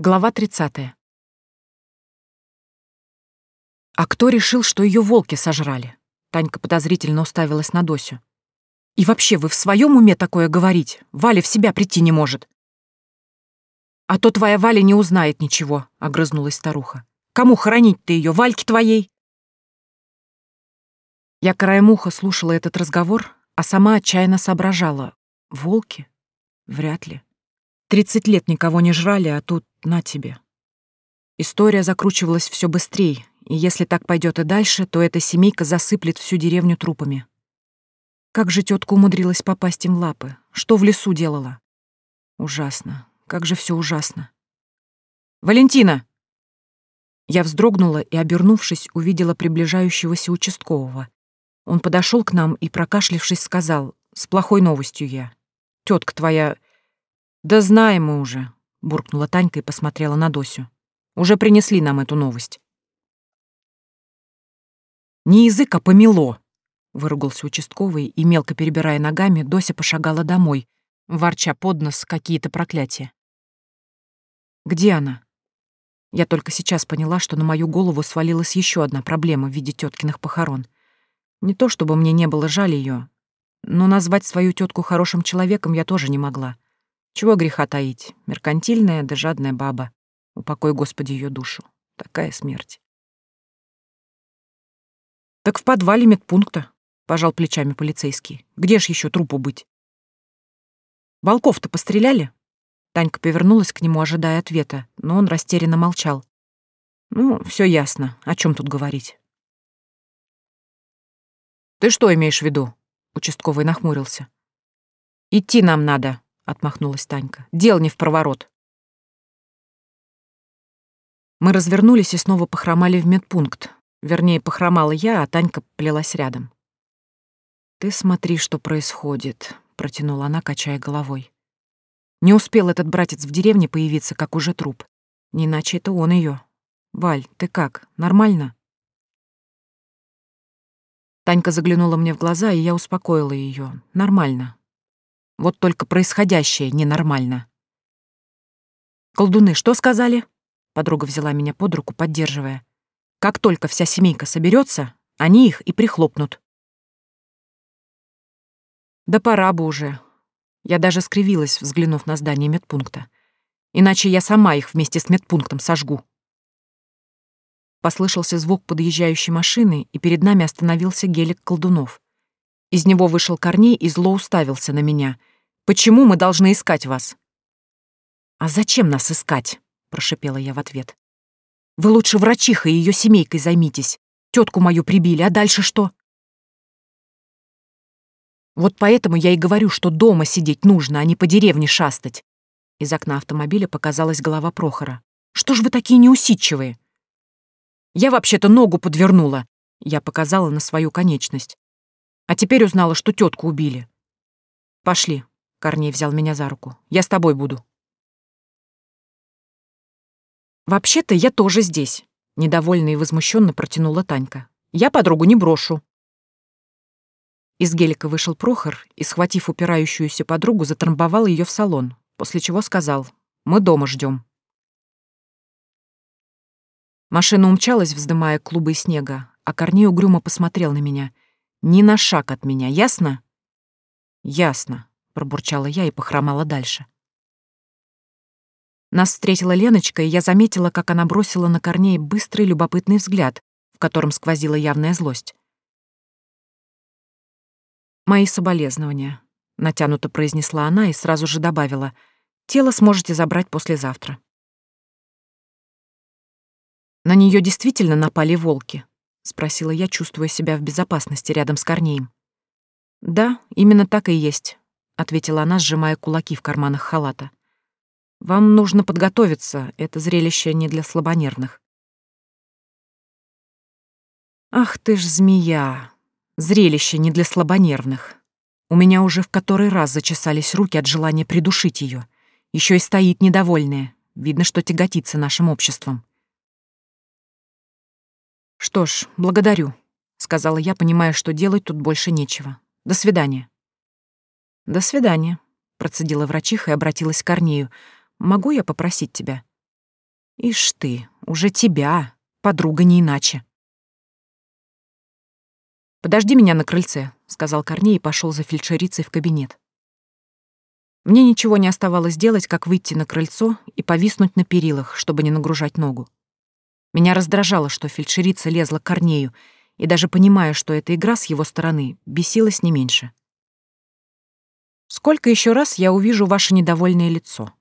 Глава 30. А кто решил, что ее волки сожрали? Танька подозрительно уставилась на Досю. И вообще, вы в своем уме такое говорить? Валя в себя прийти не может. А то твоя Валя не узнает ничего, огрызнулась старуха. Кому хоронить ты ее, Вальке твоей? Я краем уха слушала этот разговор, а сама отчаянно соображала. Волки? Вряд ли. Тридцать лет никого не жрали, а тут на тебе. История закручивалась все быстрее, и если так пойдет и дальше, то эта семейка засыплет всю деревню трупами. Как же тетка умудрилась попасть им в лапы? Что в лесу делала? Ужасно. Как же все ужасно. «Валентина!» Я вздрогнула и, обернувшись, увидела приближающегося участкового. Он подошел к нам и, прокашлившись, сказал, «С плохой новостью я. Тетка твоя «Да знаем мы уже», — буркнула Танька и посмотрела на Досю. «Уже принесли нам эту новость». «Не язык, а помело», — выругался участковый, и, мелко перебирая ногами, Дося пошагала домой, ворча под нос какие-то проклятия. «Где она?» Я только сейчас поняла, что на мою голову свалилась еще одна проблема в виде теткиных похорон. Не то чтобы мне не было жаль ее, но назвать свою тетку хорошим человеком я тоже не могла. Чего греха таить? Меркантильная да жадная баба. Упокой, Господи, ее душу. Такая смерть. Так в подвале медпункта, пожал плечами полицейский. Где ж еще трупу быть? Волков-то постреляли? Танька повернулась к нему, ожидая ответа, но он растерянно молчал. Ну, все ясно. О чем тут говорить? Ты что имеешь в виду? Участковый нахмурился. Идти нам надо, отмахнулась Танька. Дел не в проворот. Мы развернулись и снова похромали в медпункт. Вернее, похромала я, а Танька плелась рядом. «Ты смотри, что происходит», — протянула она, качая головой. Не успел этот братец в деревне появиться, как уже труп. Не иначе это он ее. Валь, ты как, нормально? Танька заглянула мне в глаза, и я успокоила ее. Нормально. Вот только происходящее ненормально. «Колдуны, что сказали?» Подруга взяла меня под руку, поддерживая. «Как только вся семейка соберется, они их и прихлопнут». «Да пора бы уже». Я даже скривилась, взглянув на здание медпункта. «Иначе я сама их вместе с медпунктом сожгу». Послышался звук подъезжающей машины, и перед нами остановился гелик колдунов. Из него вышел Корней и зло уставился на меня, Почему мы должны искать вас?» «А зачем нас искать?» — прошипела я в ответ. «Вы лучше врачихой и ее семейкой займитесь. Тетку мою прибили, а дальше что?» «Вот поэтому я и говорю, что дома сидеть нужно, а не по деревне шастать». Из окна автомобиля показалась голова Прохора. «Что ж вы такие неусидчивые?» «Я вообще-то ногу подвернула», — я показала на свою конечность. «А теперь узнала, что тетку убили. Пошли, Корней взял меня за руку. «Я с тобой буду». «Вообще-то я тоже здесь», — недовольно и возмущенно протянула Танька. «Я подругу не брошу». Из гелика вышел Прохор и, схватив упирающуюся подругу, затрамбовал ее в салон, после чего сказал «Мы дома ждем. Машина умчалась, вздымая клубы снега, а Корней угрюмо посмотрел на меня. «Ни на шаг от меня, ясно?» «Ясно», пробурчала я и похромала дальше. Нас встретила Леночка, и я заметила, как она бросила на Корней быстрый любопытный взгляд, в котором сквозила явная злость. «Мои соболезнования», — натянуто произнесла она и сразу же добавила, «тело сможете забрать послезавтра». «На нее действительно напали волки?» — спросила я, чувствуя себя в безопасности рядом с Корнеем. «Да, именно так и есть ответила она, сжимая кулаки в карманах халата. Вам нужно подготовиться, это зрелище не для слабонервных. Ах ты ж змея! Зрелище не для слабонервных. У меня уже в который раз зачесались руки от желания придушить ее. Еще и стоит недовольная. Видно, что тяготится нашим обществом. «Что ж, благодарю», — сказала я, понимая, что делать тут больше нечего. «До свидания». «До свидания», — процедила врачиха и обратилась к Корнею. «Могу я попросить тебя?» Ишь ты, уже тебя, подруга не иначе. «Подожди меня на крыльце», — сказал Корней и пошел за фельдшерицей в кабинет. Мне ничего не оставалось делать, как выйти на крыльцо и повиснуть на перилах, чтобы не нагружать ногу. Меня раздражало, что фельдшерица лезла к Корнею, и даже понимая, что это игра с его стороны, бесилась не меньше. «Сколько еще раз я увижу ваше недовольное лицо?»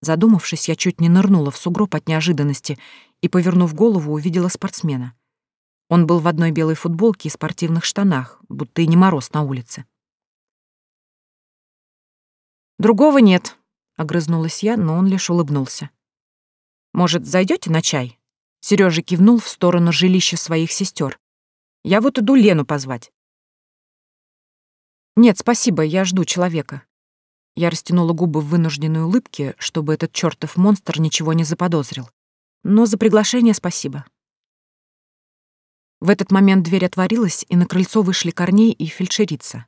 Задумавшись, я чуть не нырнула в сугроб от неожиданности и, повернув голову, увидела спортсмена. Он был в одной белой футболке и спортивных штанах, будто и не мороз на улице. «Другого нет», — огрызнулась я, но он лишь улыбнулся. «Может, зайдете на чай?» Сережа кивнул в сторону жилища своих сестер. «Я вот иду Лену позвать». «Нет, спасибо, я жду человека». Я растянула губы в вынужденной улыбке, чтобы этот чертов монстр ничего не заподозрил. Но за приглашение спасибо. В этот момент дверь отворилась, и на крыльцо вышли Корней и фельдшерица.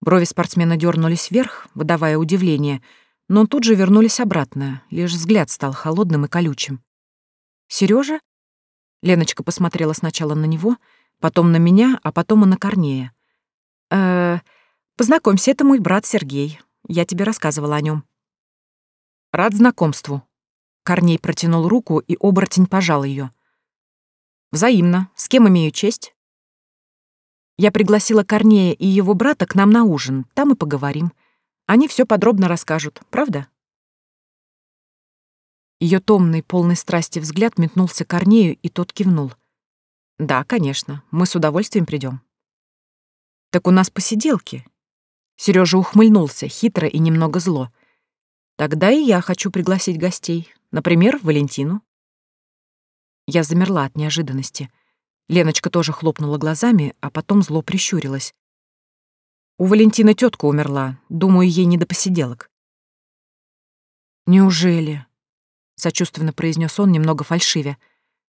Брови спортсмена дернулись вверх, выдавая удивление, но тут же вернулись обратно, лишь взгляд стал холодным и колючим. Сережа? Леночка посмотрела сначала на него, потом на меня, а потом и на Корнея. э познакомься, это мой брат Сергей. Я тебе рассказывала о нем. Рад знакомству. Корней протянул руку, и оборотень пожал ее. Взаимно. С кем имею честь? Я пригласила Корнея и его брата к нам на ужин. Там и поговорим. Они все подробно расскажут, правда? Ее томный, полный страсти взгляд метнулся Корнею, и тот кивнул. Да, конечно, мы с удовольствием придем. Так у нас посиделки. Сережа ухмыльнулся, хитро и немного зло. Тогда и я хочу пригласить гостей. Например, Валентину. Я замерла от неожиданности. Леночка тоже хлопнула глазами, а потом зло прищурилась. У Валентины тетка умерла. Думаю, ей не до посиделок. Неужели? Сочувственно произнес он, немного фальшивя.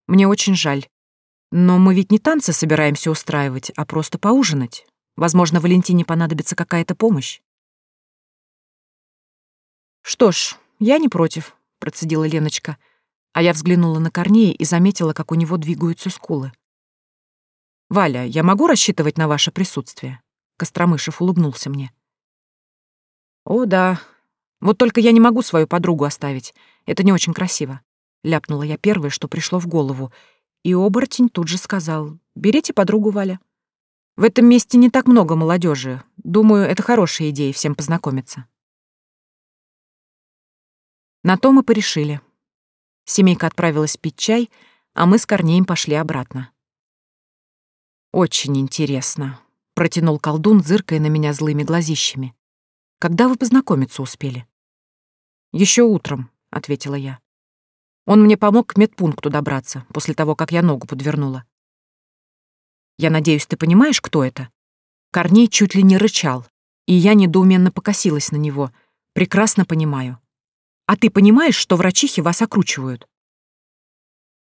Мне очень жаль. Но мы ведь не танцы собираемся устраивать, а просто поужинать. Возможно, Валентине понадобится какая-то помощь. Что ж, я не против, процедила Леночка. А я взглянула на Корнея и заметила, как у него двигаются скулы. «Валя, я могу рассчитывать на ваше присутствие?» Костромышев улыбнулся мне. «О, да. Вот только я не могу свою подругу оставить. Это не очень красиво», — ляпнула я первое, что пришло в голову. И оборотень тут же сказал, «Берите подругу, Валя. В этом месте не так много молодежи. Думаю, это хорошая идея всем познакомиться». На то мы порешили. Семейка отправилась пить чай, а мы с Корнеем пошли обратно. «Очень интересно», — протянул колдун, зыркая на меня злыми глазищами. «Когда вы познакомиться успели?» Еще утром», — ответила я. «Он мне помог к медпункту добраться, после того, как я ногу подвернула». «Я надеюсь, ты понимаешь, кто это?» Корней чуть ли не рычал, и я недоуменно покосилась на него. «Прекрасно понимаю. А ты понимаешь, что врачихи вас окручивают?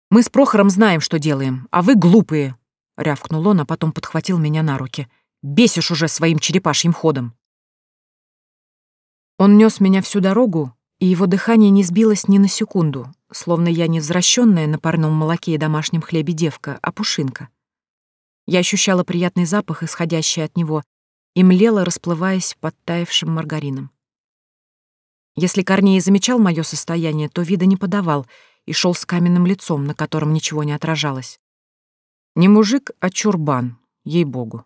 Мы с Прохором знаем, что делаем, а вы глупые, рявкнул он, а потом подхватил меня на руки. Бесишь уже своим черепашьим ходом. Он нес меня всю дорогу, и его дыхание не сбилось ни на секунду, словно я не возвращенная на парном молоке и домашнем хлебе девка, а пушинка. Я ощущала приятный запах, исходящий от него, и млела, расплываясь под таявшим маргарином. Если Корней замечал мое состояние, то вида не подавал и шел с каменным лицом, на котором ничего не отражалось. Не мужик, а чурбан, ей-богу.